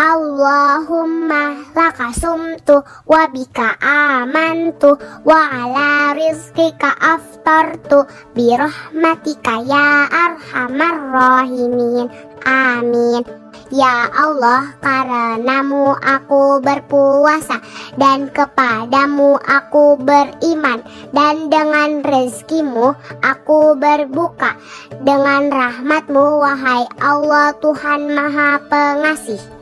Allahumma laka sumtu wa bika amantu wa ala rizkika aftartu bi rahmatika ya arhamar rahimin. Amin. Ya Allah, karenamu aku berpuasa dan kepadamu aku beriman dan dengan rezekimu aku berbuka. Dengan rahmatmu wahai Allah Tuhan Maha Pengasih.